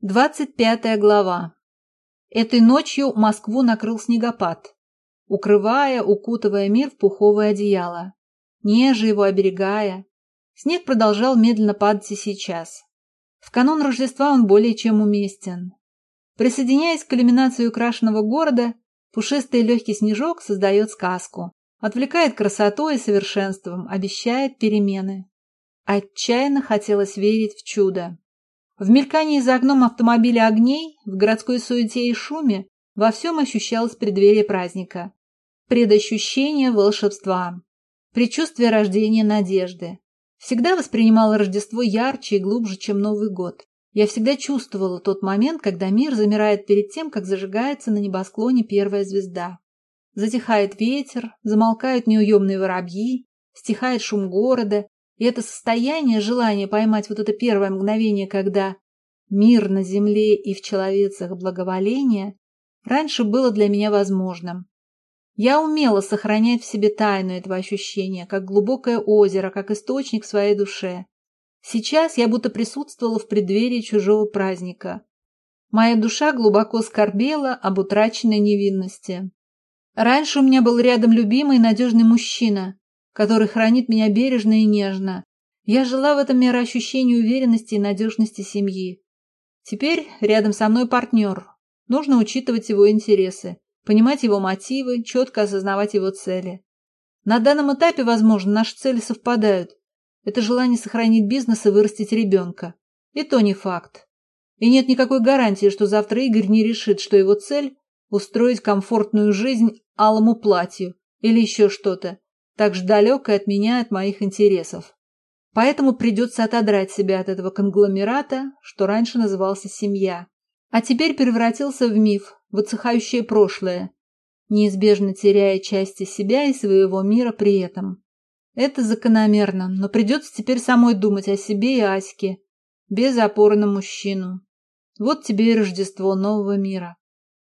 Двадцать пятая глава. Этой ночью Москву накрыл снегопад, укрывая, укутывая мир в пуховое одеяло, неже его оберегая. Снег продолжал медленно падать и сейчас. В канун Рождества он более чем уместен. Присоединяясь к иллюминации украшенного города, пушистый легкий снежок создает сказку, отвлекает красотой и совершенством, обещает перемены. Отчаянно хотелось верить в чудо. В мелькании за окном автомобиля огней, в городской суете и шуме во всем ощущалось преддверие праздника. Предощущение волшебства. Предчувствие рождения надежды. Всегда воспринимала Рождество ярче и глубже, чем Новый год. Я всегда чувствовала тот момент, когда мир замирает перед тем, как зажигается на небосклоне первая звезда. Затихает ветер, замолкают неуемные воробьи, стихает шум города, и это состояние, желание поймать вот это первое мгновение, когда мир на земле и в человецах благоволение, раньше было для меня возможным. Я умела сохранять в себе тайну этого ощущения, как глубокое озеро, как источник своей душе. Сейчас я будто присутствовала в преддверии чужого праздника. Моя душа глубоко скорбела об утраченной невинности. Раньше у меня был рядом любимый и надежный мужчина, который хранит меня бережно и нежно. Я жила в этом мироощущении уверенности и надежности семьи. Теперь рядом со мной партнер. Нужно учитывать его интересы, понимать его мотивы, четко осознавать его цели. На данном этапе, возможно, наши цели совпадают. Это желание сохранить бизнес и вырастить ребенка. И то не факт. И нет никакой гарантии, что завтра Игорь не решит, что его цель – устроить комфортную жизнь алому платью или еще что-то, так же далекое от меня от моих интересов. Поэтому придется отодрать себя от этого конгломерата, что раньше назывался семья, а теперь превратился в миф, в отсыхающее прошлое, неизбежно теряя части себя и своего мира при этом. Это закономерно, но придется теперь самой думать о себе и Аське, без опоры на мужчину. Вот тебе и Рождество нового мира,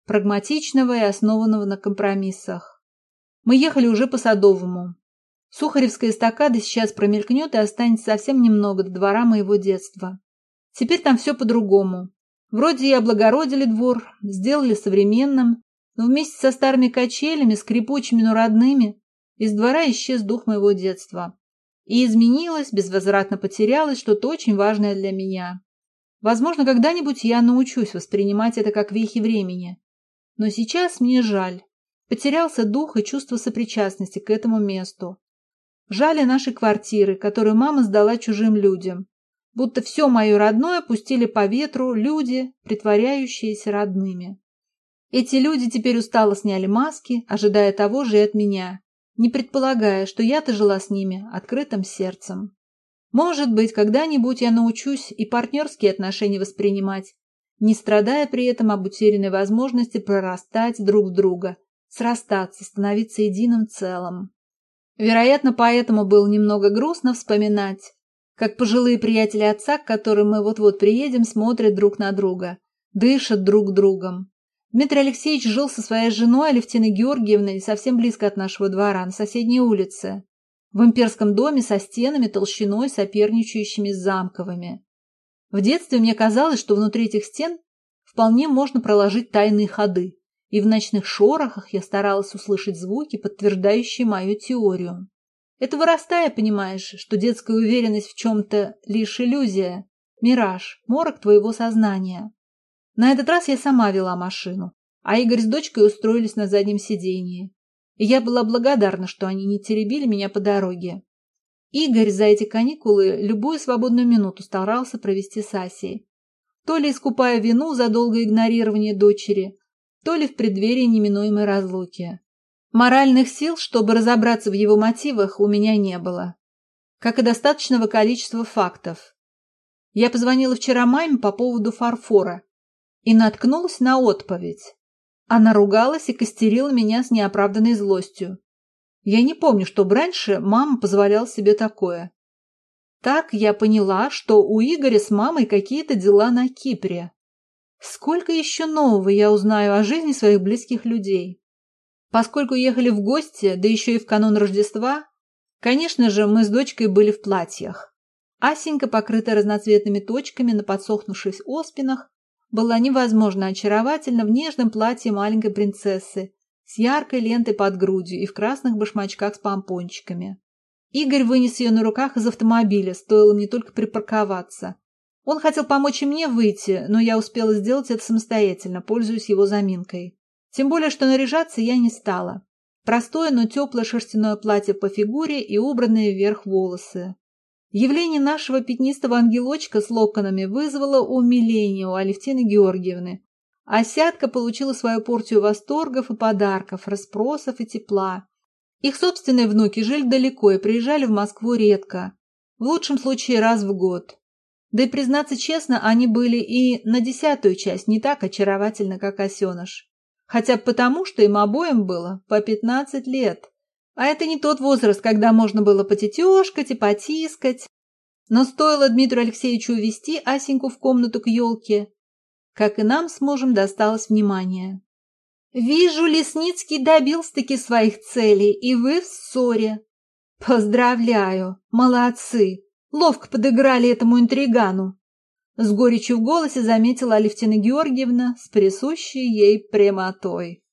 прагматичного и основанного на компромиссах. Мы ехали уже по Садовому, Сухаревская эстакада сейчас промелькнет и останется совсем немного до двора моего детства. Теперь там все по-другому. Вроде и облагородили двор, сделали современным, но вместе со старыми качелями, скрипучими, но родными, из двора исчез дух моего детства. И изменилось, безвозвратно потерялось что-то очень важное для меня. Возможно, когда-нибудь я научусь воспринимать это как вехи времени. Но сейчас мне жаль. Потерялся дух и чувство сопричастности к этому месту. Жали наши квартиры, которые мама сдала чужим людям. Будто все мое родное пустили по ветру люди, притворяющиеся родными. Эти люди теперь устало сняли маски, ожидая того же и от меня, не предполагая, что я-то жила с ними открытым сердцем. Может быть, когда-нибудь я научусь и партнерские отношения воспринимать, не страдая при этом об утерянной возможности прорастать друг в друга, срастаться, становиться единым целым. Вероятно, поэтому было немного грустно вспоминать, как пожилые приятели отца, к которым мы вот-вот приедем, смотрят друг на друга, дышат друг другом. Дмитрий Алексеевич жил со своей женой Алевтиной Георгиевной совсем близко от нашего двора, на соседней улице, в имперском доме со стенами толщиной, соперничающими с замковыми. В детстве мне казалось, что внутри этих стен вполне можно проложить тайные ходы и в ночных шорохах я старалась услышать звуки, подтверждающие мою теорию. Это вырастая, понимаешь, что детская уверенность в чем-то лишь иллюзия, мираж, морок твоего сознания. На этот раз я сама вела машину, а Игорь с дочкой устроились на заднем сидении. И я была благодарна, что они не теребили меня по дороге. Игорь за эти каникулы любую свободную минуту старался провести с Асей. То ли искупая вину за долгое игнорирование дочери, то ли в преддверии неминуемой разлуки. Моральных сил, чтобы разобраться в его мотивах, у меня не было. Как и достаточного количества фактов. Я позвонила вчера маме по поводу фарфора и наткнулась на отповедь. Она ругалась и костерила меня с неоправданной злостью. Я не помню, чтобы раньше мама позволяла себе такое. Так я поняла, что у Игоря с мамой какие-то дела на Кипре. Сколько еще нового я узнаю о жизни своих близких людей? Поскольку ехали в гости, да еще и в канун Рождества, конечно же, мы с дочкой были в платьях. Асенька, покрытая разноцветными точками на подсохнувших оспинах, была невозможно очаровательна в нежном платье маленькой принцессы с яркой лентой под грудью и в красных башмачках с помпончиками. Игорь вынес ее на руках из автомобиля, стоило мне только припарковаться. Он хотел помочь и мне выйти, но я успела сделать это самостоятельно, пользуясь его заминкой. Тем более, что наряжаться я не стала. Простое, но теплое шерстяное платье по фигуре и убранные вверх волосы. Явление нашего пятнистого ангелочка с локонами вызвало умиление у Алевтины Георгиевны. А сятка получила свою порцию восторгов и подарков, расспросов и тепла. Их собственные внуки жили далеко и приезжали в Москву редко, в лучшем случае раз в год. Да и, признаться честно, они были и на десятую часть не так очаровательны, как осеныш. Хотя потому, что им обоим было по пятнадцать лет. А это не тот возраст, когда можно было потетешкать и потискать. Но стоило Дмитрию Алексеевичу увести Асеньку в комнату к елке, как и нам с мужем досталось внимание. «Вижу, Лесницкий добился-таки своих целей, и вы в ссоре. Поздравляю, молодцы, ловко подыграли этому интригану». С горечью в голосе заметила Алевтина Георгиевна с присущей ей прямотой.